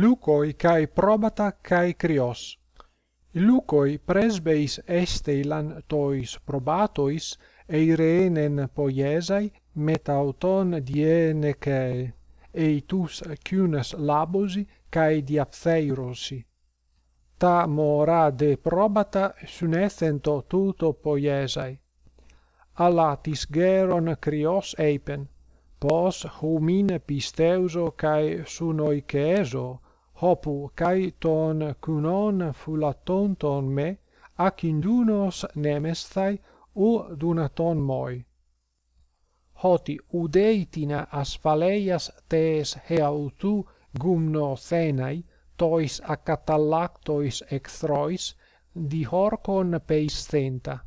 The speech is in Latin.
Lucoi kai probata kai krios. Lucoi presbeis esteilan tois probatois eirenen poiesai metauton dienecae, eitus cunas labosi kai diaptheirosi. Ta mora de probata sunethento tuto poiesai. Alatis geron krios eipen, pos humine pisteuso sunoi sunoiceso hopu kai ton kunon phulaton ton me acindunos nemesthai u dunaton moi. Hoti udeitina asphaleias tes heautu gumno thenai tois acatallactois ecthrois dihorcon peisthenta